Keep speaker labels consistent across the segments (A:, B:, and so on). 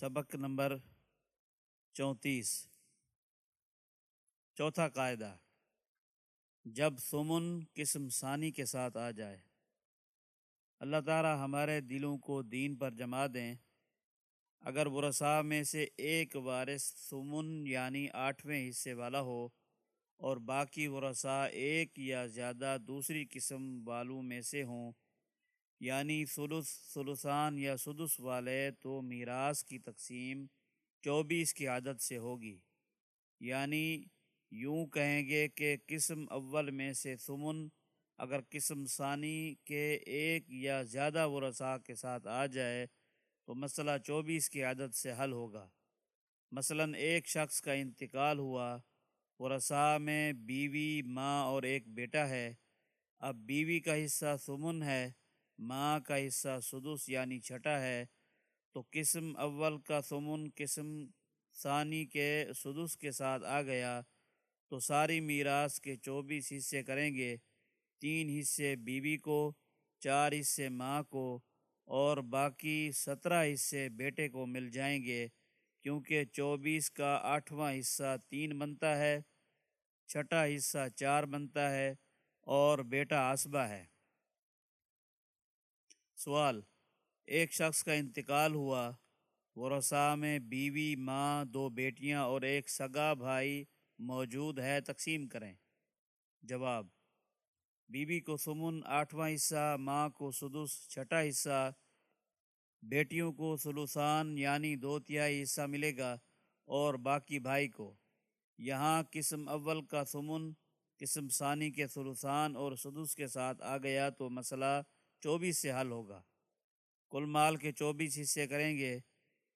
A: سبق نمبر چونتیس۔ چوتھا قاعدہ، جب سمن قسم ثانی کے ساتھ آ جائے، اللہ تعالی ہمارے دلوں کو دین پر جما دیں۔ اگر ورثاء میں سے ایک وارث سمن یعنی آٹھویں حصے والا ہو اور باقی ورثاء ایک یا زیادہ دوسری قسم والوں میں سے ہوں یعنی سلس سلسان یا سدس والے تو میراث کی تقسیم چوبیس کی عادت سے ہوگی۔ یعنی یوں کہیں گے کہ قسم اول میں سے سمن اگر قسم ثانی کے ایک یا زیادہ ورثاء کے ساتھ آ جائے تو مسئلہ چوبیس کی عادت سے حل ہوگا۔ مثلا ایک شخص کا انتقال ہوا، ورثاء میں بیوی، ماں اور ایک بیٹا ہے۔ اب بیوی کا حصہ سمن ہے ماں کا حصہ سدس یعنی چھٹا ہے، تو قسم اول کا سمن، قسم ثانی کے سدس کے ساتھ آ گیا، تو ساری میراث کے چوبیس حصے کریں گے، تین حصے بیوی کو، چار حصے ماں کو، اور باقی سترہ حصے بیٹے کو مل جائیں گے، کیونکہ چوبیس کا آٹھواں حصہ تین بنتا ہے، چھٹا حصہ چار بنتا ہے، اور بیٹا آسبہ ہے۔ سوال، ایک شخص کا انتقال ہوا، ورثاء میں بیوی، ماں، دو بیٹیاں اور ایک سگا بھائی موجود ہے، تقسیم کریں۔ جواب، بیوی کو سمن آٹھواں حصہ، ماں کو سدس چھٹا حصہ، بیٹیوں کو سلوسان یعنی دو تہائی حصہ ملے گا اور باقی بھائی کو۔ یہاں قسم اول کا سمن، قسم ثانی کے سلوسان اور سدس کے ساتھ آ گیا تو مسئلہ چوبیس سے حل ہوگا۔ کل مال کے چوبیس حصے کریں گے۔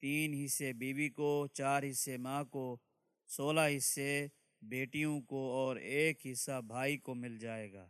A: تین حصے بیوی کو، چار حصے ماں کو، سولہ حصے بیٹیوں کو اور ایک حصہ بھائی کو مل جائے گا۔